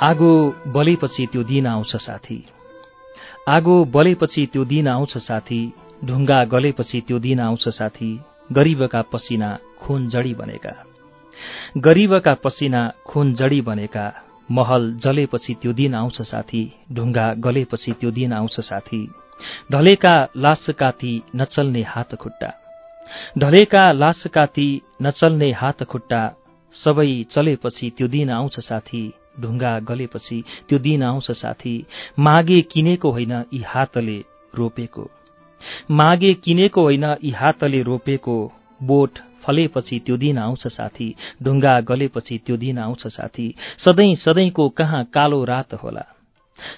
आगो बलेपछि त्यो दिन आउँछ साथी। आगो बलेपछि त्यो दिन आउँछ साथी ढुङ्गा गलेपछि त्यो दिन आउँछ साथी गरिबका पसिना खुन जडी बनेका। गरिबका पसिना खुन जडी बनेका महल जलेपछि त्यो दिन आउँछ साथी ढुङ्गा गलेपछि त्यो दिन आउँछ साथी। ढलेका लास काती नचल्ने हात खुट्टा। ढलेका लास काती नचल्ने हात खुट्टा सबै चलेपछि त्यो दिन आउँछ साथी ढुङ्गा गलेपछि त्यो दिन आउँछ साथी। मागे किनेको होइन यी हातले रोपेको। मागे किनेको होइन यी हातले रोपेको। बोट फलेपछि त्यो दिन आउँछ साथी। ढुङ्गा गलेपछि त्यो दिन आउँछ साथी। सधैँ सधैँको कहाँ कालो रात होला।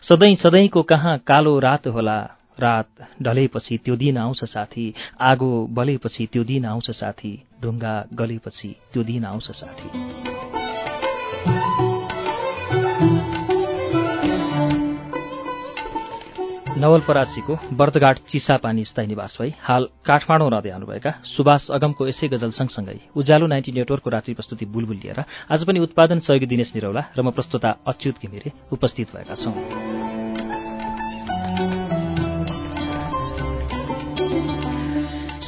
सधैँ सधैँको कहाँ कालो रात होला। रात ढलेपछि त्यो दिन आउँछ साथी। आगो बलेपछि त्यो दिन आउँछ साथी। ढुङ्गा गलेपछि त्यो दिन आउँछ साथी। नवलपरासीको बर्दघाट चिसापानी स्थायी निवास भई हाल काठमाडौँ रहँदै आउनुभएका सुभाष अगमको यसै गजल सँगसँगै उज्यालो नाइन्टी नेटवर्कको रात्रि प्रस्तुति बुलबुल लिएर आज पनि उत्पादन सहयोगी दिनेश निरौला र म प्रस्तुता अच्युत घिमिरे उपस्थित भएका छौं।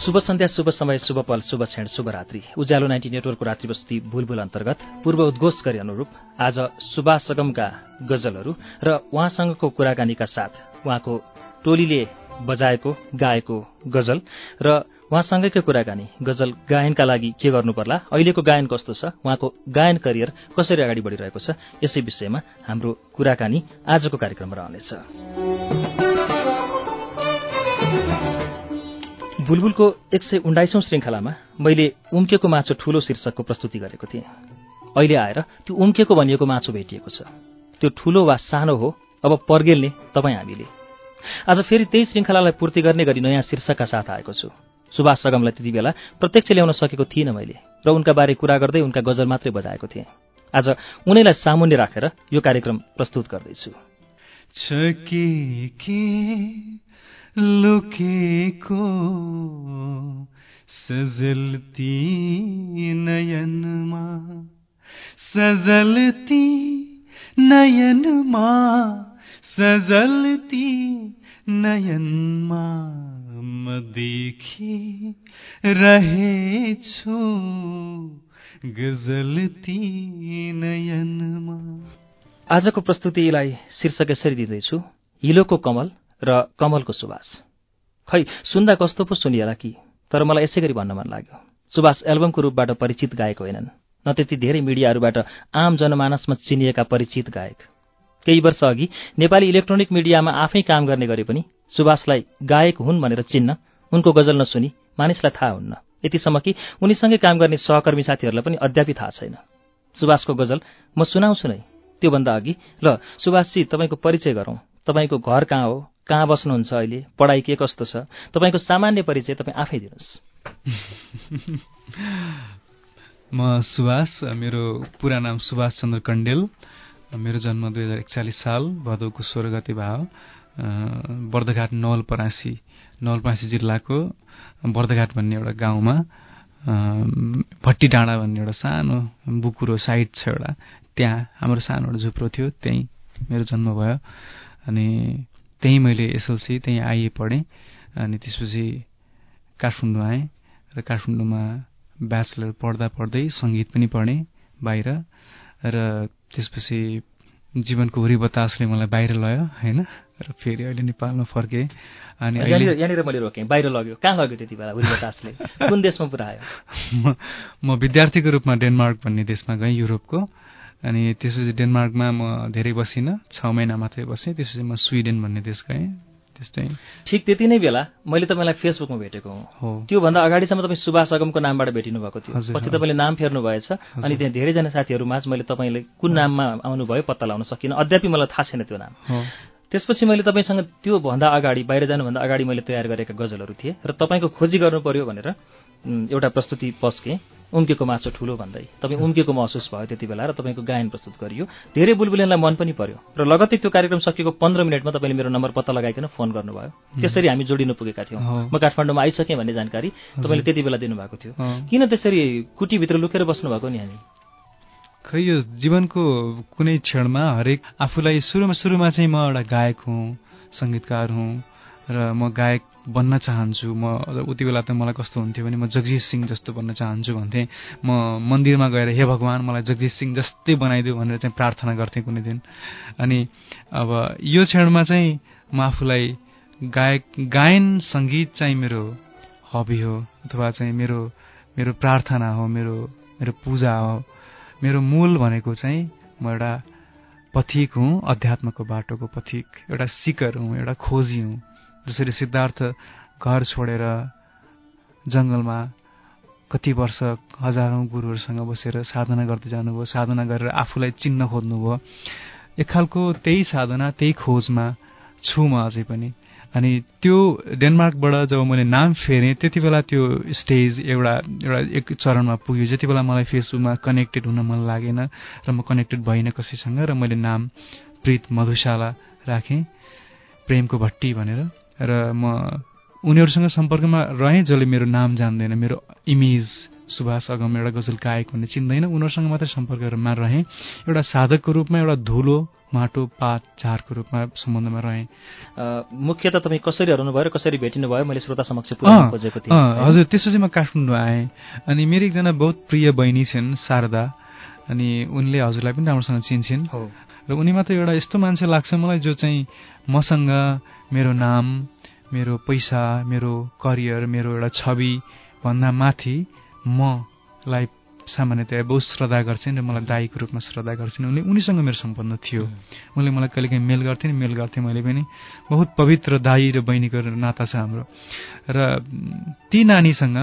शुभ सन्ध्या शुभ समय शुभ पल शुभ क्षण शुभ रात्रि। उज्यालो नाइन्टी नेटवर्कको रात्रि प्रस्तुति बुलबुल अन्तर्गत। पूर्व उद्घोष गरे अनुरूप आज सुभाष सगमका गजलहरू र उहाँसँगको कुराकानीका साथ उहाँको टोलीले बजाएको गाएको गजल र उहाँसँगैको कुराकानी गजल गायनका लागि के गर्नु पर्ला अहिलेको गायन कस्तो छ? उहाँको गायन करियर कसरी अगाडि बढिरहेको छ? यसै विषयमा हाम्रो कुराकानी आजको कार्यक्रममा रहनेछ। बुलबुलको एक सय उन्नाइसौं श्रृङ्खलामा मैले उम्केको माछो ठूलो शीर्षकको प्रस्तुति गरेको थिएँ। अहिले आएर त्यो उम्केको भनिएको माछो भेटिएको छ। त्यो ठूलो वा सानो हो अब पर्गेल्ने तपाईँ हामीले। आज फेरि त्यही श्रृङ्खलालाई पूर्ति गर्ने गरी नयाँ शीर्षकका साथ आएको छु। सुभाष सगमलाई त्यति बेला प्रत्यक्ष ल्याउन सकेको थिइनँ मैले र उनका बारे कुरा गर्दै उनका गजल मात्रै बजाएको थिएँ। आज उनैलाई सामुन्य राखेर यो कार्यक्रम प्रस्तुत गर्दैछु। लुकेको सजलती नयनमा सजलती नयनमा सजलती नयनमा म देखि रहेछु गजलती नयनमा। आजको प्रस्तुतिलाई शीर्षक यसरी दिँदैछु हिलोको कमल र कमलको सुवास। खै सुन्दा कस्तो पो सुनिएला कि? तर मलाई यसै गरी भन्न मन लाग्यो। सुभाष एल्बमको रूपबाट परिचित गायक होइनन् न त्यति धेरै मिडियाहरूबाट आम जनमानसमा चिनिएका परिचित गायक। केही वर्ष अघि नेपाली इलेक्ट्रोनिक मिडियामा आफै काम गर्ने गरे पनि सुभाषलाई गायक हुन् भनेर चिन्न उनको गजल नसुनी मानिसलाई थाहा हुन्न। यतिसम्म कि उनीसँगै काम गर्ने सहकर्मी साथीहरूलाई पनि अद्यापि थाहा छैन। सुभाषको गजल म सुनाउँछु नै। त्योभन्दा अघि ल सुभाषजी तपाईँको परिचय गरौँ। तपाईँको घर कहाँ हो? कहाँ बस्नुहुन्छ अहिले? पढाइ के कस्तो छ? तपाईँको सामान्य परिचय तपाईँ आफै दिनुहोस्। म सुभाष मेरो पुरा नाम सुभाष चन्द्र कण्डेल। मेरो जन्म दुई हजार एकचालिस साल भदौको सोह्र गते भयो बर्दघाट नवलपरासी नवलपरासी जिल्लाको बर्दघाट भन्ने एउटा गाउँमा। भट्टी डाँडा भन्ने एउटा सानो बुकुरो साइड छ एउटा। त्यहाँ हाम्रो सानो एउटा झुप्रो थियो त्यहीँ मेरो जन्म भयो। अनि त्यहीँ मैले एसएलसी त्यहीँ आइए पढेँ अनि त्यसपछि काठमाडौँ आएँ र काठमाडौँमा ब्याचलर पढ्दा पढ्दै सङ्गीत पनि पढेँ बाहिर र त्यसपछि जीवनको हुरी बतासले मलाई बाहिर लयो होइन? र फेरि अहिले नेपालमा फर्केँ अनि यहाँनिर मैले रोकेँ बाहिर लग्यो। कहाँ लग्यो त्यति बेला हुरी बतासले कुन देशमा पुऱ्यायो? म विद्यार्थीको रूपमा डेनमार्क भन्ने देशमा गएँ युरोपको। अनि त्यसपछि डेनमार्कमा म धेरै बसिनँ छ महिना मात्रै बसेँ त्यसपछि म स्विडेन भन्ने देश गएँ त्यस्तै। ठिक त्यति नै बेला मैले तपाईँलाई फेसबुकमा भेटेको हुँ। हो। त्योभन्दा अगाडिसम्म तपाईँ सुभाष अगमको नामबाट भेटिनु भएको थियो पछि। तपाईँले नाम फेर्नु भएछ अनि त्यहाँ धेरैजना साथीहरूमा मैले तपाईँले कुन नाममा आउनुभयो पत्ता लगाउन सकिनँ। अद्यापि मलाई थाहा छैन त्यो नाम। त्यसपछि मैले तपाईँसँग त्योभन्दा अगाडि बाहिर जानुभन्दा अगाडि मैले तयार गरेका गजलहरू थिए। र तपाईँको खोजी गर्नु पर्यो भनेर एउटा प्रस्तुति पस्केँ। उम्केको मासु ठुलो भन्दै। तपाईँ उम्केको महसुस भयो त्यति बेला र तपाईँको गायन प्रस्तुत गरियो। धेरै बुलबुलेनलाई मन पनि पर्यो। र लगत्तै त्यो कार्यक्रम सकिएको पन्ध्र मिनटमा तपाईँले मेरो नम्बर पत्ता लगाइकन फोन गर्नुभयो। त्यसरी हामी जोडिनु पुगेका थियौँ। म काठमाडौँमा आइसकेँ भन्ने जानकारी तपाईँले त्यति बेला दिनुभएको थियो। किन त्यसरी कुटीभित्र लुकेर बस्नुभएको नि हामी? खै यो जीवनको कुनै क्षणमा हरेक आफूलाई सुरुमा सुरुमा चाहिँ म एउटा गायक हुँ सङ्गीतकार हुँ र म गायक बन्न चाहन्छु। म उति बेला त मलाई कस्तो हुन्थ्यो भने म जगजित सिंह जस्तो बन्न चाहन्छु भन्थेँ। म मन्दिरमा गएर हे भगवान् मलाई जगजित सिंह जस्तै बनाइदियो भनेर चाहिँ प्रार्थना गर्थेँ कुनै दिन। अनि अब यो क्षणमा चाहिँ म आफूलाई गायक गायन सङ्गीत चाहिँ मेरो हबी हो अथवा चाहिँ मेरो मेरो प्रार्थना हो मेरो मेरो पूजा हो। मेरो मूल भनेको चाहिँ म एउटा पथिक हुँ अध्यात्मको बाटोको पथिक एउटा सिकर हुँ एउटा खोजी हुँ। जसरी सिद्धार्थ घर छोडेर जङ्गलमा कति वर्ष हजारौँ गुरुहरूसँग बसेर साधना गर्दै जानुभयो साधना गरेर आफूलाई चिन्न खोज्नुभयो। एक खालको त्यही साधना त्यही खोजमा छु म अझै पनि। अनि त्यो डेनमार्कबाट जब मैले नाम फेरेँ त्यति बेला त्यो स्टेज एउटा एउटा एक चरणमा पुग्यो। जति बेला मलाई फेसबुकमा कनेक्टेड हुन मन लागेन र म कनेक्टेड भइनँ कसैसँग र मैले नाम प्रीत मधुशाला राखेँ प्रेमको भट्टी भनेर। र म उनीहरूसँग सम्पर्कमा रहेँ जसले मेरो नाम जान्दैन मेरो इमेज सुभाष अगम एउटा गजल गायक भन्ने चिन्दैन उनीहरूसँग मात्रै सम्पर्कमा रहेँ। एउटा साधकको रूपमा एउटा धुलो माटो पात झारको रूपमा सम्बन्धमा रहेँ। मुख्यतः तपाईँ कसरी हराउनु भयो र कसरी भेटिनु भयो मैले श्रोता समक्ष खोजेको थिएँ। हजुर त्यसपछि म काठमाडौँ आएँ। अनि मेरो एकजना बहुत प्रिय बहिनी छिन् शारदा। अनि उनले हजुरलाई पनि राम्रोसँग चिन्छन्। र उनी मात्र एउटा यस्तो मान्छे लाग्छ मलाई जो चाहिँ मसँग मेरो नाम मेरो पैसा मेरो करियर मेरो एउटा छवि भन्दा माथि मलाई सामान्यतया बहुत श्रद्धा गर्छन् र मलाई दाईको रूपमा श्रद्धा गर्छन्। उनले उनीसँग मेरो सम्बन्ध थियो। उनले मलाई कहिलेकाहीँ मेल गर्थेँ मेल गर्थेँ मैले पनि। बहुत पवित्र दाई र बहिनीको नाता छ हाम्रो। र ती नानीसँग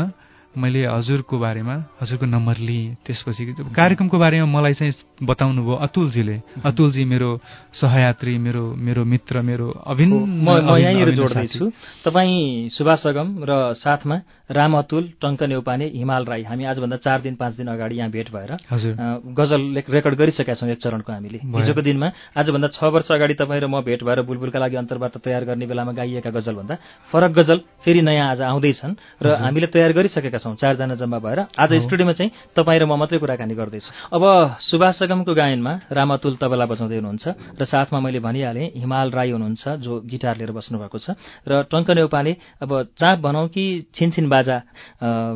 मैले हजुरको बारेमा हजुरको नम्बर लिएँ त्यसपछि कार्यक्रमको बारेमा मलाई चाहिँ बताउनु भयो अतुलजीले अतुलजी मेरो सहयात्री मेरो मेरो मित्र मेरो अभिन्न म यहीँनिर जोड्दैछु। तपाईँ सुभाष अगम र साथमा राम अतुल टङ्क नेउपाने हिमाल राई। हामी आजभन्दा चार दिन पाँच दिन अगाडि यहाँ भेट भएर हजुर। गजल रेकर्ड गरिसकेका छौँ एक चरणको हामीले। हिजोको दिनमा आजभन्दा छ वर्ष अगाडि तपाईँ र म भेट भएर बुलबुलका लागि अन्तर्वार्ता तयार गर्ने बेलामा गाइएका गजलभन्दा फरक गजल फेरि नयाँ आज आउँदैछन् र हामीले तयार गरिसकेका छौँ चारजना जम्मा भएर। आज स्टुडियोमा चाहिँ तपाईँ र म मात्रै कुराकानी गर्दैछु। अब सुभाष सगमको गायनमा रामातुल तबला बजाउँदै हुनुहुन्छ र साथमा मैले भनिहालेँ हिमाल राई हुनुहुन्छ जो गिटार लिएर बस्नुभएको छ। र टङ्क नेउपाले अब चाँप भनौँ कि छिनछिन बाजा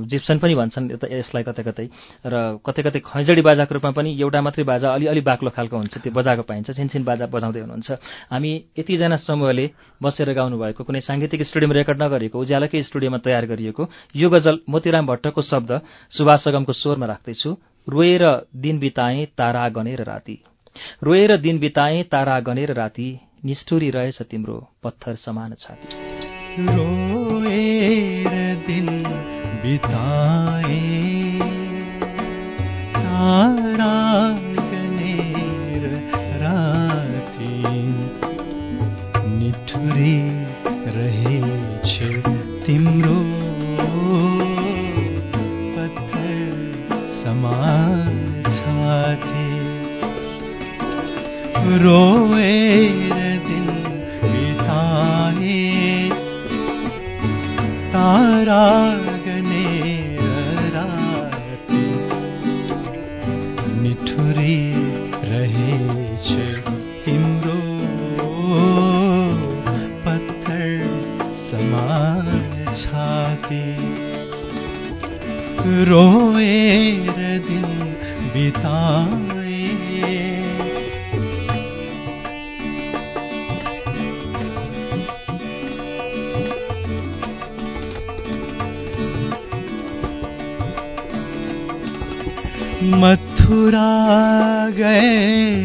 जिप्सन पनि भन्छन् यसलाई कतै कतै। र कतै कतै खैजडी बाजाको रूपमा पनि एउटा मात्रै बाजा अलि अलि बाक्लो खालको हुन्छ त्यो बजाएको पाइन्छ छिनछिन बाजा बजाउँदै हुनुहुन्छ। हामी यतिजना समूहले बसेर गाउनुभएको कुनै साङ्गीतिक स्टुडियोमा रेकर्ड नगरिएको उज्यालोकै स्टुडियोमा तयार गरिएको यो गजल मोतीराम भट्टको शब्द सुभाष सगमको स्वरमा राख्दैछु। रोएर दिन बिताएँ तारा गनेर राती। रोएर दिन बिताएँ तारा गनेर राती। निष्ठुरी रहेछ तिम्रो पत्थर समान छाती। रोएर दिन बिताए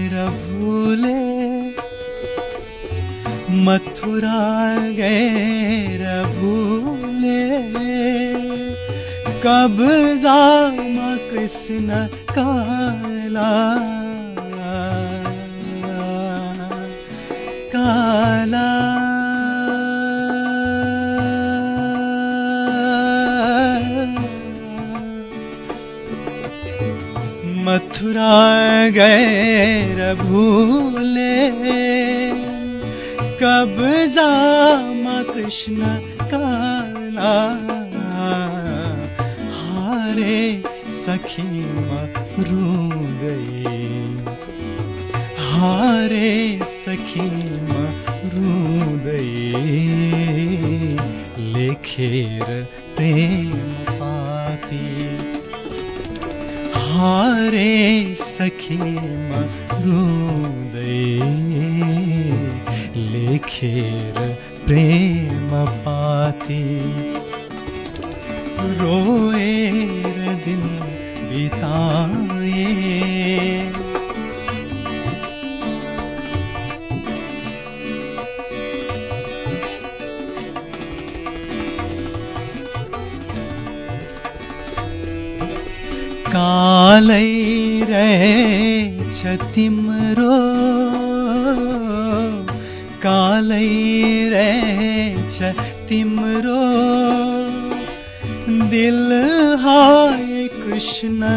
गएर भूले मथुरा गएर भूले। कब जामा कृष्ण काला काला मथुरा गैर भूले। कब जामा कृष्ण काला हारे सखी रू गई हारे सखी रुँदै लेखेर प्रेम हारे सखीमा रुँदै लेखेर प्रेम पाती। रोएर दिन बिताए। कालै रहेछ तिम्रो कालै रहेछ तिम्रो दिल हाय कृष्ण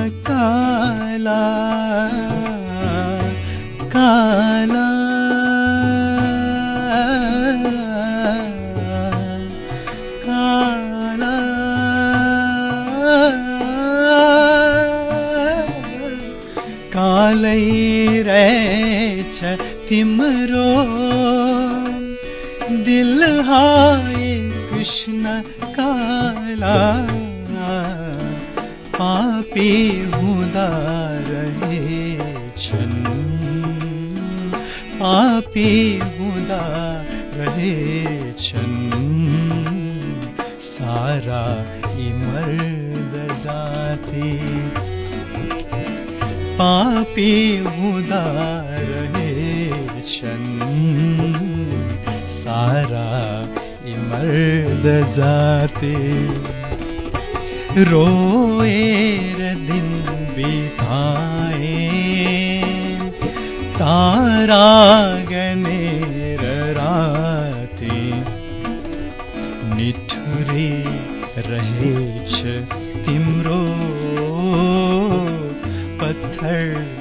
तिम्रो दिल हाय कृष्ण काला। पापी हुँदा रहेछन्। पापी हुँदा रहेछन्। सारा इमर्द जाति। पापी हुँदा रहेछन् सारा इमर्द जाति रोएर दिन बिताए तारा गनेर राति निठुरी रहेछ तिम्रो पत्थर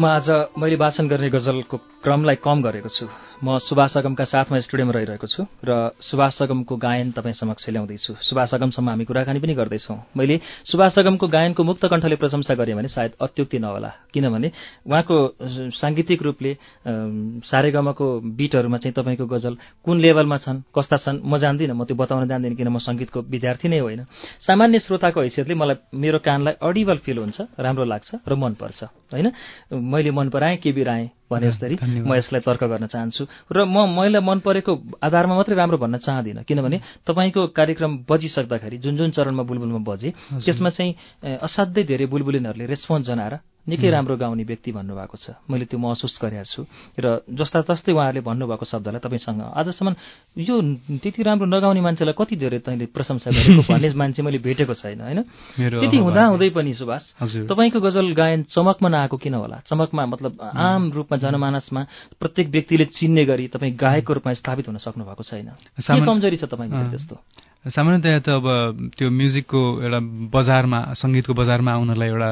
म आज मैले वाचन गर्ने गजलको क्रमलाई कम गरेको छु। म सुभाष अगमका साथमा स्टुडियोमा रहिरहेको छु र सुभाष अगमको गायन तपाईँ समक्ष ल्याउँदैछु। सुभाष अगमसम्म हामी कुराकानी पनि गर्दैछौँ। मैले सुभाष अगमको गायनको मुक्त कण्ठले प्रशंसा गरेँ भने सायद अत्युक्ति नहोला। किनभने उहाँको साङ्गीतिक रूपले सारेगमको बिटहरूमा चाहिँ तपाईँको गजल कुन लेभलमा छन् कस्ता छन् म जान्दिनँ। म त्यो बताउन जान्दिनँ किन म सङ्गीतको विद्यार्थी नै होइन। सामान्य श्रोताको हैसियतले मलाई मेरो कानलाई अडिबल फिल हुन्छ राम्रो लाग्छ र मनपर्छ। होइन? मैले मन पराएँ केबी राएँ भने जस्तरी म यसलाई तर्क गर्न चाहन्छु। र म मैले मन परेको आधारमा मात्रै राम्रो भन्न चाहदिनँ। किनभने तपाईँको कार्यक्रम बजिसक्दाखेरि जुन जुन चरणमा बुलबुलमा बजे त्यसमा चाहिँ असाध्यै धेरै बुलबुलिनहरूले रेस्पोन्स जनाएर निकै राम्रो गाउने व्यक्ति भन्नुभएको छ। मैले त्यो महसुस गरेको छु। र जस्ता जस्तै उहाँहरूले भन्नुभएको शब्दलाई तपाईँसँग आजसम्म यो त्यति राम्रो नगाउने मान्छेलाई कति धेरै तैँले प्रशंसा गरेको? भन्ने मान्छे मैले भेटेको छैन होइन? त्यति हुँदा हुँदै पनि सुभाष तपाईँको गजल गायन चमकमा नआएको किन होला? चमकमा मतलब आम रूपमा जनमानसमा प्रत्येक व्यक्तिले चिन्ने गरी तपाईँ गायकको रूपमा स्थापित हुन सक्नु भएको छैन कमजोरी छ तपाईँ त्यस्तो? सामान्यतया त अब त्यो म्युजिकको एउटा बजारमा सङ्गीतको बजारमा आउनलाई एउटा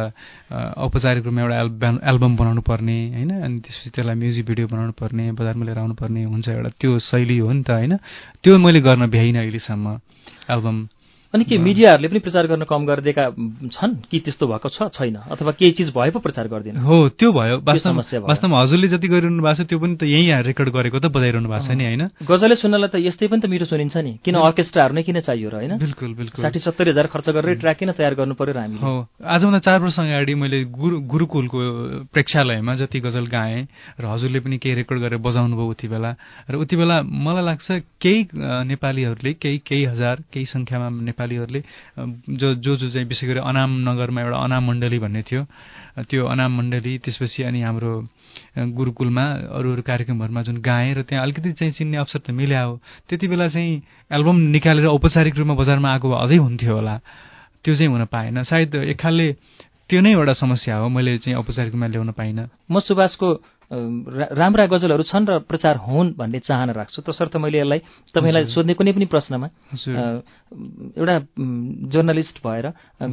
औपचारिक रूपमा एउटा एल्बम बनाउनु पर्ने होइन? अनि त्यसपछि त्यसलाई म्युजिक भिडियो बनाउनु पर्ने बजारमा लिएर आउनु पर्ने हुन्छ एउटा त्यो शैली हो नि त होइन? त्यो मैले गर्न भ्याइनँ अहिलेसम्म एल्बम। अनि के मिडियाहरूले पनि प्रचार गर्न कम गरिदिएका छन् कि त्यस्तो भएको छ छैन? अथवा केही चिज भए पो प्रचार गर्दैन हो त्यो भयो। वास्तवमा हजुरले जति गरिरहनु भएको छ त्यो पनि त यहीँ यहाँ रेकर्ड गरेको त बजाइरहनु भएको छ नि होइन? गजलले सुन्नलाई त यस्तै पनि त मिठो सुनिन्छ नि। किन अर्केस्ट्राहरू नै किन चाहियो र होइन? बिल्कुल बिल्कुल। साठी सत्तरी हजार खर्च गरेर ट्र्याक किन तयार गर्नु पर्यो र हामीले? हो। आजभन्दा चार वर्ष अगाडि मैले गुरु गुरुकुलको प्रेक्षालयमा जति गजल गाएँ र हजुरले पनि केही रेकर्ड गरेर बजाउनु भयो उति बेला र उति बेला मलाई लाग्छ केही नेपालीहरूले केही केही हजार केही सङ्ख्यामा नेपालीहरूले जो जो जो चाहिँ विशेष गरी अनाम नगरमा एउटा अनाम मण्डली भन्ने थियो त्यो अनाम मण्डली त्यसपछि अनि हाम्रो गुरुकुलमा अरू अरू कार्यक्रमहरूमा जुन गाएँ र त्यहाँ अलिकति चाहिँ चिन्ने अवसर त मिल्या हो त्यति बेला चाहिँ एल्बम निकालेर औपचारिक रूपमा बजारमा आएको अझै हुन्थ्यो होला। त्यो चाहिँ हुन पाएन। सायद एक त्यो नै एउटा समस्या हो मैले चाहिँ औपचारिक रूपमा ल्याउन पाइनँ। म सुभाषको राम्रा गजलहरू छन् र प्रचार हुन् भन्ने चाहना राख्छु तसर्थ मैले यसलाई तपाईँलाई सोध्ने कुनै पनि प्रश्नमा एउटा जर्नलिस्ट भएर।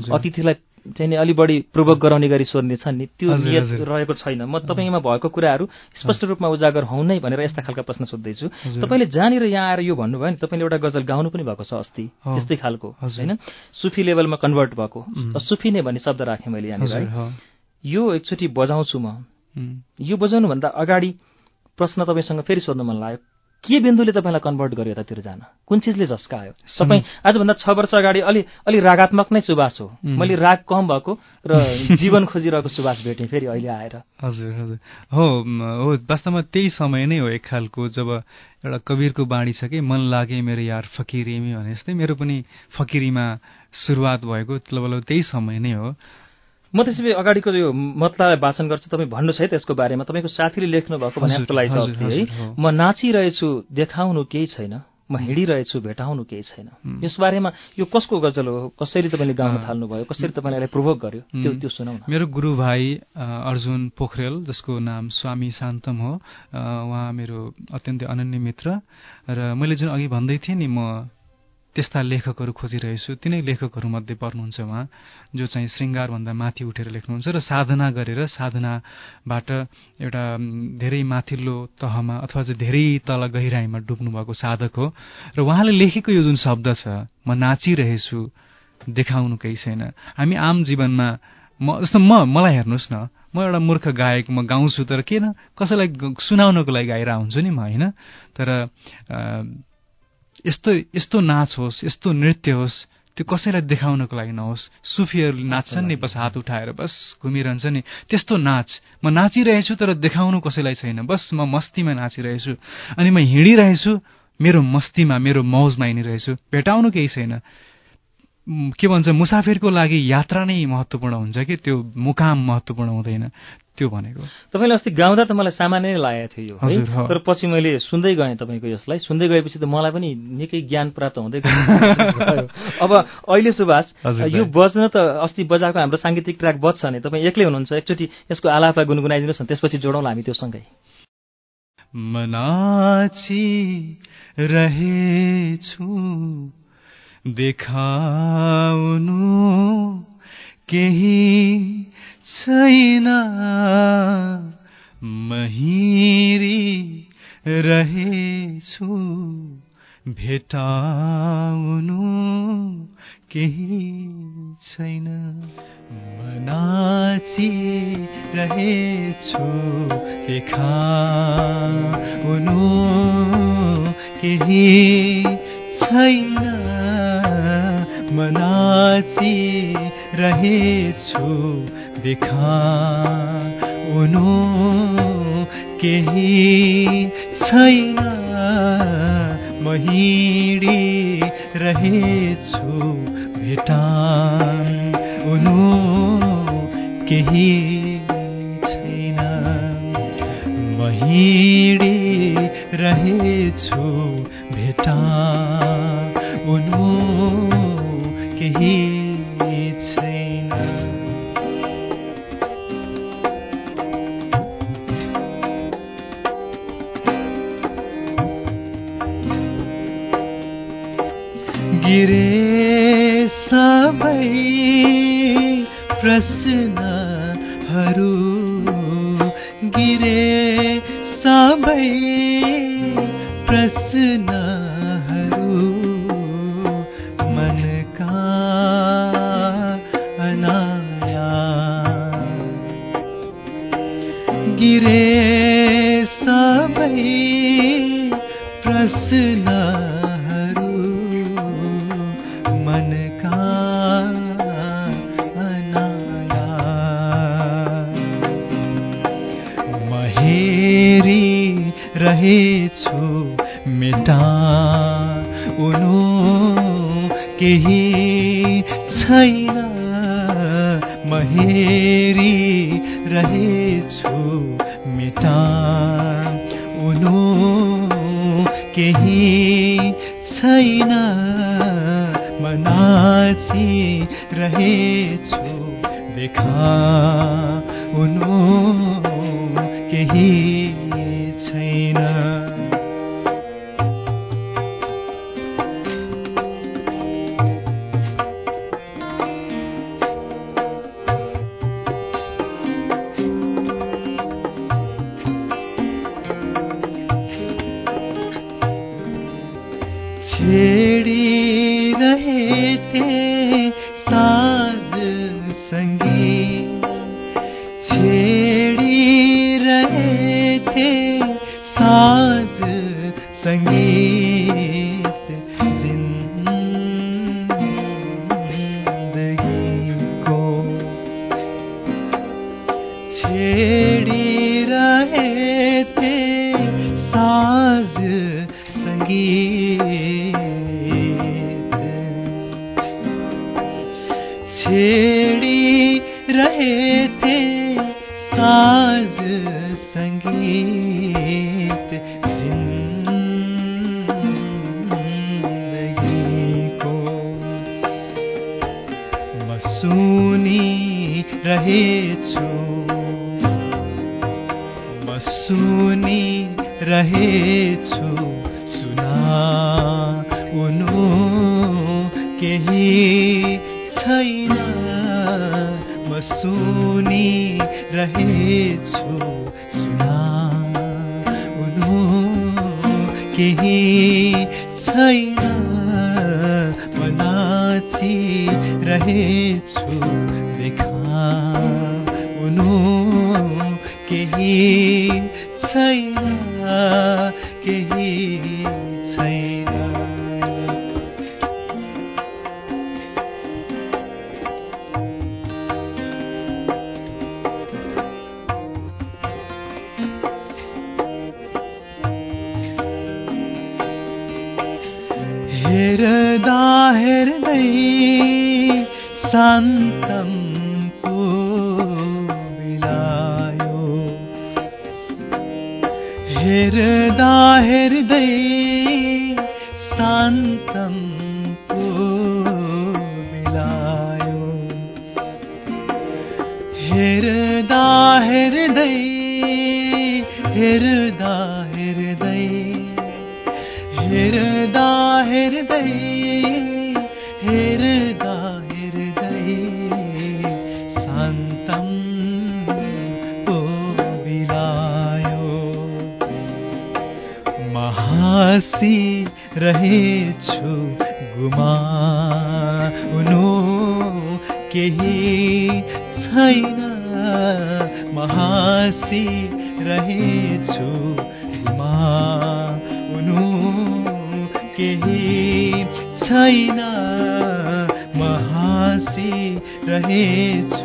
अतिथिलाई चाहिँ नि अलि बढी प्रोभोक गराउने गरी सोध्ने छन् नि त्यो नियत। रहेको छैन म तपाईँमा भएको कुराहरू स्पष्ट रूपमा उजागर हुन् नै भनेर यस्ता खालका प्रश्न सोध्दैछु। तपाईँले जहाँनिर यहाँ आएर यो भन्नुभयो नि तपाईँले एउटा गजल गाउनु पनि भएको छ अस्ति हो। त्यस्तै खालको। होइन सुफी लेभलमा कन्भर्ट भएको। सुफी नै भन्ने शब्द राखेँ मैले यहाँनिर है हो यो एकचोटि बजाउँछु म यो बजाउनुभन्दा अगाडि प्रश्न तपाईँसँग फेरि सोध्न मन लाग्यो। के बिन्दुले तपाईँलाई कन्भर्ट गर्यो यतातिर जान? कुन चिजले झस्कायो? तपाईँ आजभन्दा छ वर्ष अगाडि अलि अलि रागात्मक नै सुवास हो. मैले राग कम भएको र जीवन खोजिरहेको सुवास भेटेँ फेरि अहिले आएर। हजुर हजुर। हो हो वास्तवमा त्यही समय नै हो एक खालको जब एउटा कवीरको बाणी छ कि मन लागे मेरो यार फकिरेमी भने जस्तै मेरो पनि फकिरीमा सुरुवात भएको लगभग त्यही समय नै हो। म त्यसै भए अगाडिको यो मतलाई वाचन गर्छु तपाईँ भन्नुहोस् है त्यसको बारेमा। तपाईँको साथीले लेख्नु भएको भने अस्ति है। म नाचिरहेछु देखाउनु केही छैन। म हिँडिरहेछु भेटाउनु केही छैन। यस बारेमा यो कसको गजल हो? कसरी तपाईँले गाउन थाल्नुभयो? कसरी तपाईँले यसलाई प्रोभोक गर्यो? त्यो त्यो सुनाउ न। मेरो गुरु भाइ अर्जुन पोखरेल जसको नाम स्वामी शान्तम हो उहाँ मेरो अत्यन्तै अनन्य मित्र। र मैले जुन अघि भन्दै थिएँ नि म त्यस्ता लेखकहरू खोजिरहेछु। तिनै लेखकहरूमध्ये पर्नुहुन्छ उहाँ जो चाहिँ श्रृङ्गारभन्दा माथि उठेर लेख्नुहुन्छ र साधना गरेर साधनाबाट एउटा धेरै माथिल्लो तहमा अथवा चाहिँ धेरै तल गहिराइमा डुब्नु भएको साधक हो। र उहाँले लेखेको यो जुन शब्द छ म नाचिरहेछु देखाउनु केही छैन। हामी आम जीवनमा म जस्तो म मलाई हेर्नुहोस् न म एउटा मूर्ख गायक म गाउँछु तर किन कसैलाई सुनाउनको लागि गाएर हुन्छु नि म होइन? तर यस्तो यस्तो नाच होस् यस्तो नृत्य होस् त्यो कसैलाई देखाउनको लागि नहोस्। सुफीहरू नाच्छन् नि बस हात उठाएर बस घुमिरहन्छ नि। त्यस्तो नाच। म नाचिरहेछु तर देखाउनु कसैलाई छैन। बस म मस्तीमा नाचिरहेछु। अनि म हिँडिरहेछु मेरो मस्तीमा मेरो मौजमा हिँडिरहेछु भेटाउनु केही छैन। के भन्छ मुसाफिरको लागि यात्रा नै महत्त्वपूर्ण हुन्छ कि? त्यो मुकाम महत्त्वपूर्ण हुँदैन। त्यो भनेको। तपाईँले अस्ति गाउँदा त मलाई सामान्य नै लागेको थियो हो। तर पछि मैले सुन्दै गएँ तपाईँको यसलाई। सुन्दै गएपछि त मलाई पनि निकै ज्ञान प्राप्त हुँदै गयो। अब अहिले सुभाष यो। बज्न त अस्ति बजाएको हाम्रो साङ्गीतिक ट्र्याक बज्छ नि। तपाईँ एक्लै हुनुहुन्छ एकचोटि यसको आलापा गुनगुनाइदिनुहोस् न त्यसपछि जोडौँला हामी त्यो सँगै। मनाची रहेछु। देखाउनु केही छैन। महिरी रहेछु भेटाउनु केही छैन। मनाची रहेछु देखाउनु केही छैन। मनाची रहेछु देखाउनु केही छैन महिडी रहेछु भेटाउनु केही छैन महिडी रहेछु भेटाउनु सबै छेडिरहेथे सुनि रहेछु सुना। उनु केही छैन मनाची रहेछु देखा। उनु केही छैन। रहेछु गुमा। केही छैन। महासी रहेछु गुमा। केही छैन। महासी रहेछु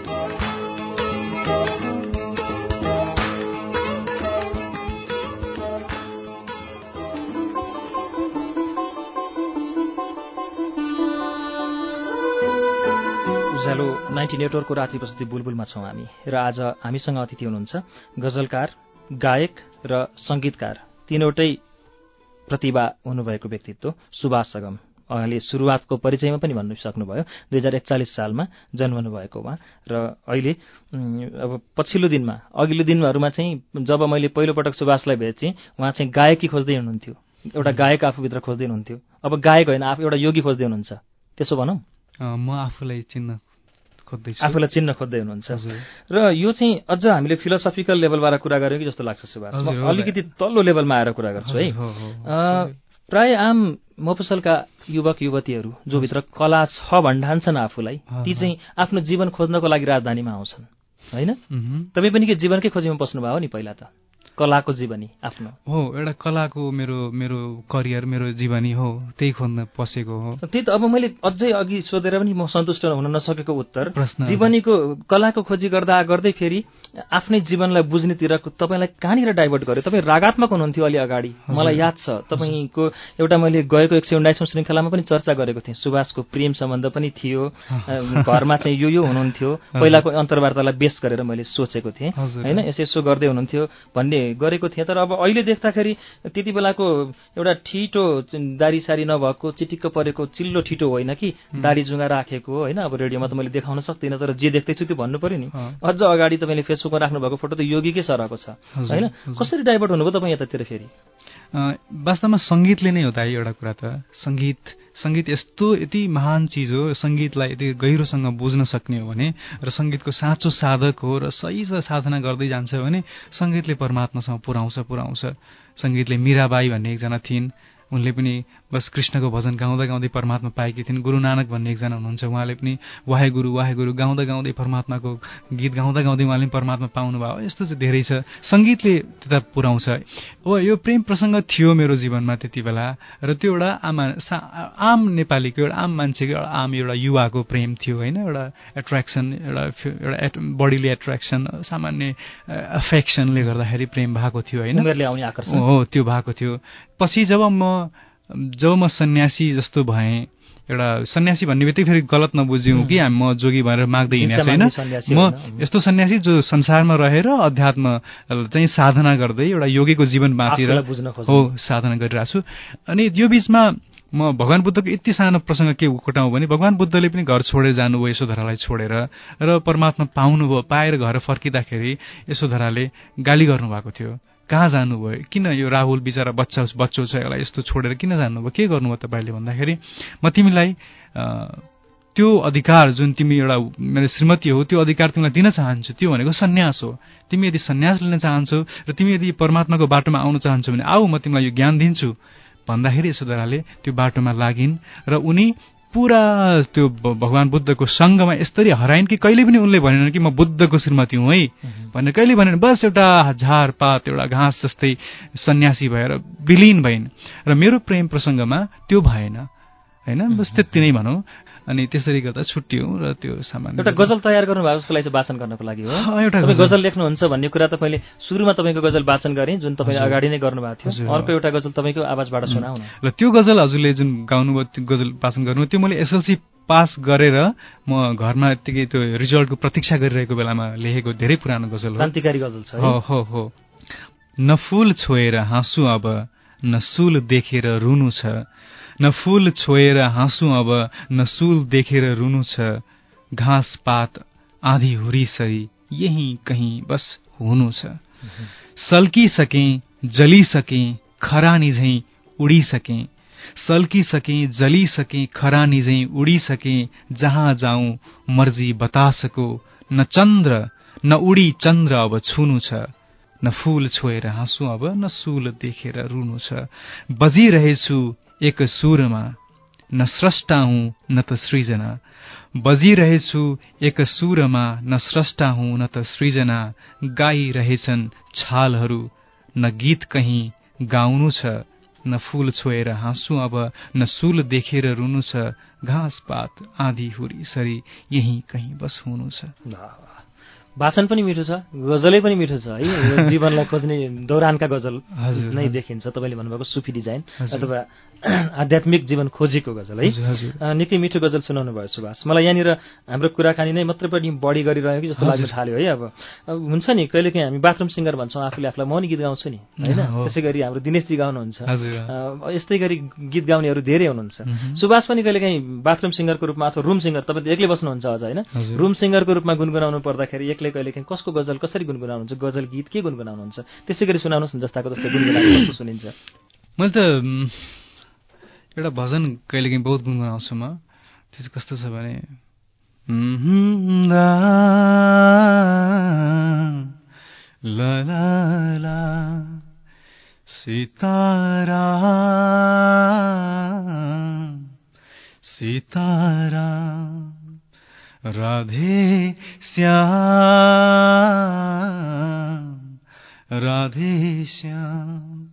नाइन्टी नेटवर्कको रात्रि प्रस्तुति बुलबुलमा छौँ हामी र आज हामीसँग अतिथि हुनुहुन्छ गजलकार गायक र सङ्गीतकार तिनवटै प्रतिभा हुनुभएको व्यक्तित्व सुभाष सगम। उहाँले सुरुवातको परिचयमा पनि भन्नु सक्नुभयो दुई हजार एकचालिस सालमा जन्मनु भएको उहाँ र अहिले अब पछिल्लो दिनमा अघिल्लो दिनहरूमा चाहिँ जब मैले पहिलोपटक सुभाषलाई भेटेँ उहाँ चाहिँ गायकी खोज्दै हुनुहुन्थ्यो। एउटा गायक आफूभित्र खोज्दै हुनुहुन्थ्यो। अब गायक होइन आफू एउटा योगी खोज्दै हुनुहुन्छ। त्यसो भनौँ? म आफूलाई चिन्न आफूलाई चिन्न खोज्दै हुनुहुन्छ। र यो चाहिँ अझ हामीले फिलोसफिकल लेभलबाट कुरा गऱ्यौँ कि जस्तो लाग्छ सुभाष। अलिकति तल्लो लेभलमा आएर कुरा गर्छु है। प्राय आम मफसलका युवक युवतीहरू जो भित्र कला छ भन्ठान्छन् आफूलाई ती चाहिँ आफ्नो जीवन खोज्नको लागि राजधानीमा आउँछन् होइन? तपाईँ पनि के जीवनकै खोजीमा बस्नुभयो नि पहिला त? कलाको जीवनी आफ्नो। हो एउटा कलाको मेरो मेरो करियर मेरो जीवनी हो त्यही खोज्न पसेको हो। त्यही त अब मैले अझै अघि सोधेर पनि म सन्तुष्ट हुन नसकेको उत्तर। जीवनीको कलाको खोजी गर्दा गर्दै फेरि आफ्नै जीवनलाई बुझ्नेतिर तपाईँलाई कहाँनिर डाइभर्ट गर्यो? तपाईँ रागात्मक हुनुहुन्थ्यो अलि अगाडि। मलाई याद छ तपाईँको एउटा मैले गएको एक सय उन्नाइसौँ श्रृङ्खलामा पनि चर्चा गरेको थिएँ। सुभाषको प्रेम सम्बन्ध पनि थियो घरमा चाहिँ यो यो हुनुहुन्थ्यो। पहिलाको अन्तर्वार्तालाई बेस गरेर मैले सोचेको थिएँ। होइन यसो यसो गर्दै हुनुहुन्थ्यो भन्ने गरेको थिएँ तर अब अहिले देख्दाखेरि त्यति बेलाको एउटा ठिटो दारी सारी नभएको चिटिक्क परेको चिल्लो ठिटो होइन कि दारी जुङ्गा राखेको होइन अब रेडियोमा त मैले देखाउन सक्दिनँ तर जे देख्दैछु त्यो भन्नु पऱ्यो नि। अझ अगाडि तपाईँले फेसबुकमा राख्नुभएको फोटो त योगीकै सरको छ होइन? कसरी डाइभर्ट हुनुभयो तपाईँ यतातिर फेरि? वास्तवमा सङ्गीतले नै हो त एउटा कुरा त। सङ्गीत सङ्गीत यस्तो यति महान चिज हो सङ्गीतलाई यति गहिरोसँग बुझ्न सक्ने हो भने र सङ्गीतको साँचो साधक हो र सही साधना गर्दै जान्छ भने सङ्गीतले परमात्मासँग पुऱ्याउँछ पुऱ्याउँछ। सङ्गीतले मिराबाई भन्ने एकजना थिइन्। उनले पनि बस कृष्णको भजन गाउँदा गाउँदै परमात्मा पाएकी थिइन्। गुरु नानक भन्ने एकजना हुनुहुन्छ। उहाँले पनि वाहे गुरु वाहे गुरु गाउँदा गाउँदै परमात्माको गीत गाउँदा गाउँदै उहाँले पनि परमात्मा पाउनुभयो। यस्तो चाहिँ धेरै छ। सङ्गीतले त्यता पुऱ्याउँछ। हो यो प्रेम प्रसङ्ग थियो मेरो जीवनमा त्यति बेला। र त्यो एउटा आम आम नेपालीको एउटा आम मान्छेको एउटा आम एउटा युवाको प्रेम थियो होइन? एउटा एट्र्याक्सन एउटा एउटा बडीले एट्र्याक्सन सामान्य एफेक्सनले गर्दाखेरि प्रेम भएको थियो होइन? हो त्यो भएको थियो। पछि जब म जब म सन्यासी जस्तो भएँ एउटा सन्यासी भन्ने बित्तिकै फेरि गलत नबुझ्यौँ कि म जोगी भएर माग्दै हिँडेको छैन। म यस्तो सन्यासी जो संसारमा रहेर अध्यात्म चाहिँ साधना गर्दै एउटा योगीको जीवन बाँचेर हो साधना गरिरहेको छु अनि यो बिचमा म भगवान् बुद्धको यति सानो प्रसङ्ग के कोटाउँ भने भगवान् बुद्धले पनि घर छोडेर जानुभयो यशोधरालाई छोडेर र परमात्मा पाउनुभयो पाएर घर फर्किँदाखेरि यशोधराले गाली गर्नुभएको थियो। कहाँ जानुभयो? किन यो राहुल बिचरा बच्चा बच्चो छ यसलाई यस्तो छोडेर किन जानुभयो? के गर्नुभयो तपाईँले भन्दाखेरि म तिमीलाई त्यो अधिकार जुन तिमी एउटा मेरो श्रीमती हो त्यो अधिकार तिमीलाई दिन चाहन्छु। त्यो भनेको सन्यास हो। तिमी यदि सन्यास लिन चाहन्छौ र तिमी यदि परमात्माको बाटोमा आउन चाहन्छौ भने आऊ म तिमीलाई यो ज्ञान दिन्छु। भन्दाखेरि यशोधराले त्यो बाटोमा लागिन् र उनी पुरा त्यो भगवान् बुद्धको सङ्घमा यसरी हराइन् कि कहिले पनि उनले भनेन कि म बुद्धको श्रीमती हुँ। है भनेर कहिले भनेन बस एउटा झारपात एउटा घाँस जस्तै सन्यासी भएर विलिन भइन्। र मेरो प्रेम प्रसङ्गमा त्यो भएन। होइन? बस त्यति नै भनौँ। अनि त्यसरी गर्दा छुट्टियो र त्यो सामान एउटा गजल तयार गर्नु भएको जसको लागि चाहिँ वाचन गर्नको लागि हो। एउटा गजल। लेख्नुहुन्छ भन्ने कुरा तपाईँले सुरुमा तपाईँको गजल वाचन गरेँ जुन तपाईँले अगाडि नै गर्नुभएको थियो। अर्को एउटा गजल तपाईँको आवाजबाट सुनाउनु। ल त्यो गजल हजुरले जुन गाउनुभयो त्यो गजल वाचन गर्नु त्यो मैले एसएलसी पास गरेर म घरमा यत्तिकै त्यो रिजल्टको प्रतीक्षा गरिरहेको बेलामा लेखेको धेरै पुरानो गजल हो। क्रान्तिकारी गजल छ हो हो हो। न फुल छोएर हाँसु अब न सुल देखेर रुनु छ। न फूल छोएर हाँसु अब न सुल देखेर रुनु छ। घाँस पात आधी हुरीसरी यही कहीँ बस हुनु छ। सल्किसके जलिसके खरानी झैँ उडिसके। सल्किसके जलिसके खरानी झैँ उडिसके जहाँ जाउँ मर्जी बतासको। न चन्द्र न उडी चन्द्र अब छुनु छ। न फूल छोएर हाँसु अब न सुल देखेर रुनु छ। बजिरहेछु एक सुरमा न स्रष्टा हुँ न त सृजना। बजिरहेछु एक सुरमा न स्रष्टा हुँ न त सृजना। गाइरहेछन् छालहरू न गीत कहीँ गाउनु छ न फूल छोएर हाँसु अब न सुल देखेर रुनु छ घाँस पात आधी हुरी सरी यही कहीँ बस हुनु छ भाषण पनि मिठो छ गजलै पनि मिठो छ है? जीवनलाई खोज्ने दौरानका गजल नै देखिन्छ। तपाईँले भन्नुभएको सुफी डिजाइन अथवा आध्यात्मिक जीवन खोजेको गजल है? निकै मिठो गजल सुनाउनु भयो सुभाष। मलाई यहाँनिर हाम्रो कुराकानी नै मात्रै पनि बढी गरिरह्यो कि जस्तो लाग्न थाल्यो है? अब हुन्छ नि कहिलेकाहीँ हामी बाथरुम सिङ्गर भन्छौँ आफूले आफूलाई म नि गीत गाउँछु नि होइन? त्यसै गरी हाम्रो दिनेशजी गाउनुहुन्छ। यस्तै गरी गीत गाउनेहरू धेरै हुनुहुन्छ। सुभाष पनि कहिलेकाहीँ बाथरुम सिङ्गरको रूपमा अथवा रुम सिङ्गर तपाईँ एक्लै बस्नुहुन्छ अझ होइन? रुम सिङ्गरको रूपमा गुनगुनाउनु पर्दाखेरि एक्लै कहिलेकाहीँ कसको गजल कसरी गुनगुनाउनुहुन्छ? गजल गीत के गुनगुनाउनुहुन्छ? त्यसै गरी सुनाउनुहोस् न जस्ताको जस्तै गुनगुनाउनु सुनिन्छ। मैले त एउटा भजन कहिलेकाहीँ बहुत गुनगुनाउँछु म। त्यो कस्तो छ भने सितारा सितारा राधे श्याम राधे श्याम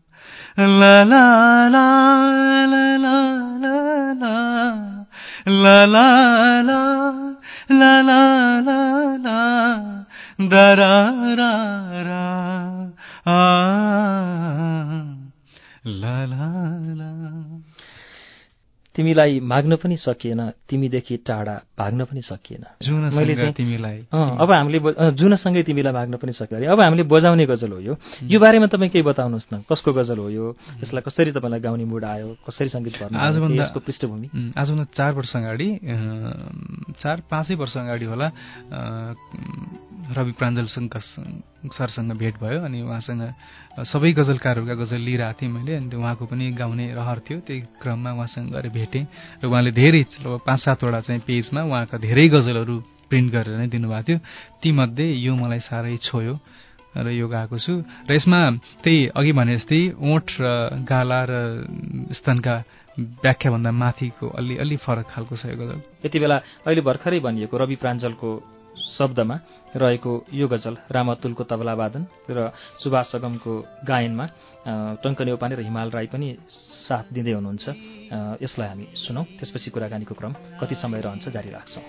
ला ला ला ला ला ला ला ला ला ला ला ला ला दरा रा रा आ ला ला ला तिमीलाई माग्न पनि सकिएन तिमीदेखि टाढा भाग्न पनि सकिएन। मैले चाहिँ तिमीलाई। अब हामीले जुनसँगै तिमीलाई माग्न पनि सक्यो। अरे अब हामीले बजाउने गजल हो यो। यो बारेमा तपाईँ केही बताउनुहोस् न। कसको गजल हो यो? यसलाई कसरी तपाईँलाई गाउने मुड आयो? कसरी सङ्गीत गर्नु आजभन्दा यसको पृष्ठभूमि? आजभन्दा चार वर्ष अगाडि चार पाँचै वर्ष अगाडि होला रवि प्राञ्जलसँग सरसँग भेट भयो अनि उहाँसँग सबै गजलकारहरूका गजल लिइरहेको थिएँ मैले अनि उहाँको पनि गाउने रहर थियो। त्यही क्रममा उहाँसँग गएर भेटेँ र उहाँले धेरै पाँच सातवटा चाहिँ पेजमा उहाँका धेरै गजलहरू प्रिन्ट गरेर नै दिनुभएको थियो। तीमध्ये यो मलाई साह्रै छोयो र यो गाएको छु। र यसमा त्यही अघि भने जस्तै ओठ र गाला र स्तनका व्याख्याभन्दा माथिको अलि अलि फरक खालको छ यो गजल। यति बेला अहिले भर्खरै भनिएको रवि प्राञ्जलको शब्दमा रहेको यो गजल रामतुलको तबलावादन र सुभाष सगमको गायनमा टङ्क नेउपाने र हिमाल राई पनि साथ दिँदै हुनुहुन्छ। यसलाई हामी सुनौ। त्यसपछि कुराकानीको क्रम कति समय रहन्छ जारी राख्छौँ।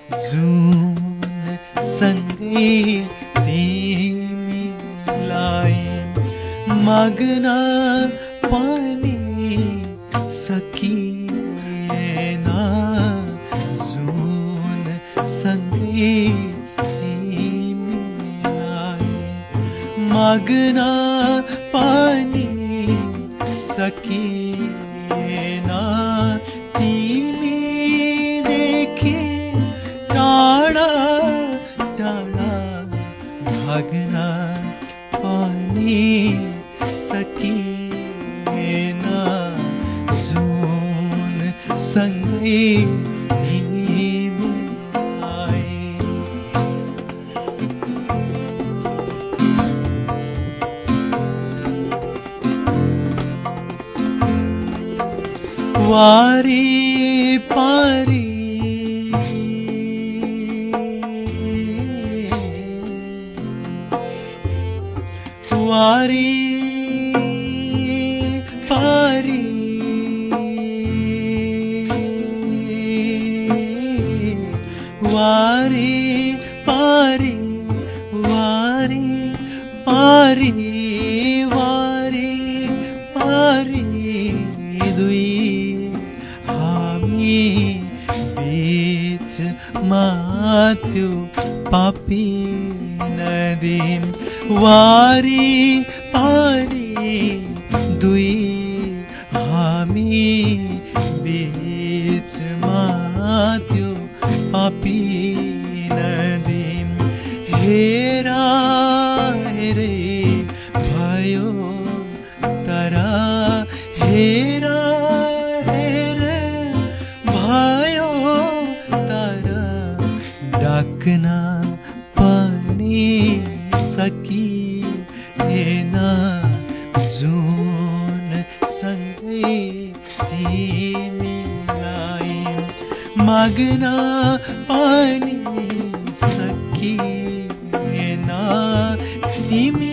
मग्न पानी सकिएन वारी पारी सकिएन जुन सँगै तिमीलाई माग्न पनि सकिएन तिमीदेखि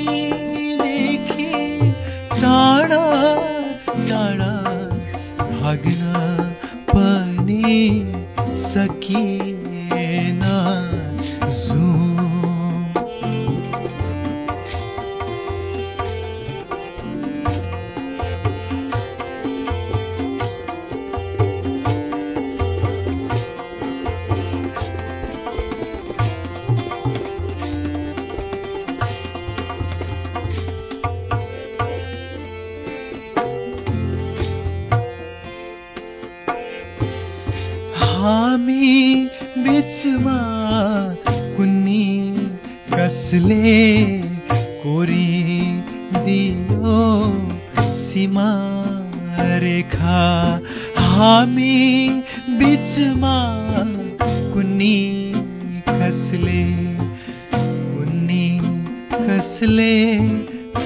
कसले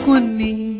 कुन्नी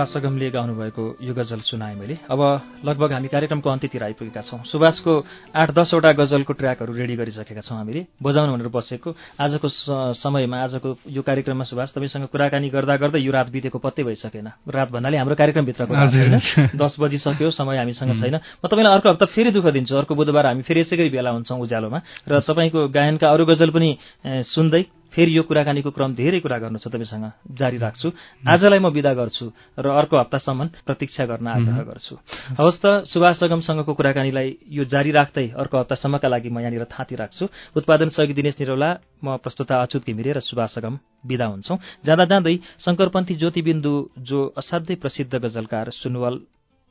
सँगै सुभाष सगमले गाउनुभएको यो गजल सुनाएँ मैले। अब लगभग हामी कार्यक्रमको अन्त्यतिर आइपुगेका छौँ। सुभाषको आठ दसवटा गजलको ट्र्याकहरू रेडी गरिसकेका छौँ हामीले। बजाउनु भनेर बसेको आजको समयमा आजको यो कार्यक्रममा सुभाष तपाईँसँग कुराकानी गर्दा गर्दै यो रात बितेको पत्तै भइसकेन। रात भन्नाले हाम्रो कार्यक्रमभित्रको रात हजुर। दस बजिसक्यो समय हामीसँग छैन। म तपाईँलाई अर्को हप्ता फेरि दुःख दिन्छु। अर्को बुधबार हामी फेरि यसै गरी भेला हुन्छौँ उज्यालोमा। र तपाईँको गायनका अरू गजल पनि सुन्दै फेरि यो कुराकानीको क्रम धेरै कुरा गर्नु छ तपाईँसँग। जारी राख्छु। आजलाई म विदा गर्छु र अर्को हप्तासम्म प्रतीक्षा गर्न आग्रह गर्छु। हवस् त सुभाष सगमसँगको कुराकानीलाई यो जारी राख्दै अर्को हप्तासम्मका लागि म यहाँनिर थाँती राख्छु। उत्पादन सहयोगी दिनेश निरौला म प्रस्तुता अच्युत घिमिरे र सुभाष सगम विदा हुन्छौँ। जाँदा जाँदै शङ्करपन्थी ज्योतिबिन्दु जो असाध्यै प्रसिद्ध गजलकार सुनवल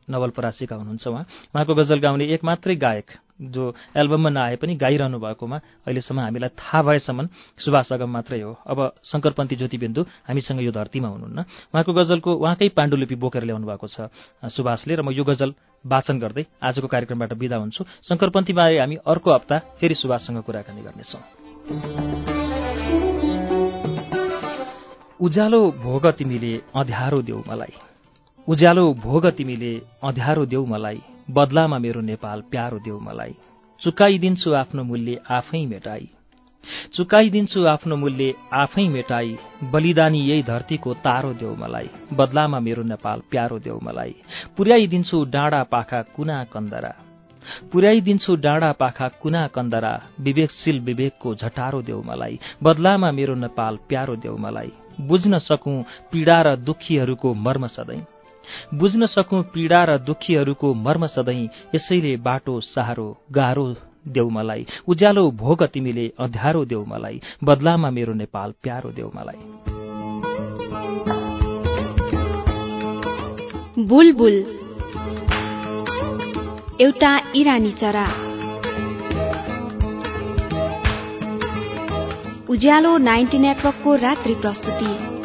नवलपरासीका हुनुहुन्छ उहाँ। उहाँको गजल गाउने एक मात्रै गायक जो एल्बममा नआए पनि गाइरहनु भएकोमा अहिलेसम्म हामीलाई थाहा भएसम्म सुभाष सगम मात्रै हो। अब शङ्करपन्थी ज्योतिबिन्दु हामीसँग यो धरतीमा हुनुहुन्न। उहाँको गजलको उहाँकै पाण्डुलिपि बोकेर ल्याउनु भएको छ सुभाषले र म यो गजल वाचन गर्दै आजको कार्यक्रमबाट विदा हुन्छु। शङ्करपन्थीबारे हामी अर्को हप्ता फेरि सुभाषसँग कुराकानी गर्नेछौँ। उज्यालो भोग तिमीले अँध्यारो देऊ मलाई। उज्यालो भोग तिमीले अँध्यारो देऊ मलाई। बदलामा मेरो नेपाल प्यारो देऊ मलाई। चुकाइदिन्छु आफ्नो मूल्य आफै मेटाई। चुकाइदिन्छु आफ्नो मूल्य आफै मेटाई। बलिदानी यही धरतीको तारो देऊ मलाई। बदलामा मेरो नेपाल प्यारो देऊ मलाई। पुर्याइदिन्छु डाँडा पाखा कुना कन्दरा। पुर्याइदिन्छु डाँडा पाखा कुना कन्दरा। विवेकशील विवेकको झटारो देऊ मलाई। बदलामा मेरो नेपाल प्यारो देऊ मलाई। बुझ्न सकूं पीडा र दुखीहरूको मर्म सधैँ। बुझ्न सकूं पीडा र दुखीहरूको मर्म सधैँ यसैले बाटो सहारो गाह्रो देऊ मलाई। उज्यालो भोग तिमीले अँध्यारो देऊ मलाई। बदलामा मेरो नेपाल प्यारो देऊ मलाई। बुलबुल। एउटा इरानी चरा। उज्यालो नाइन्टी नेटवर्कको रात्रि प्रस्तुति।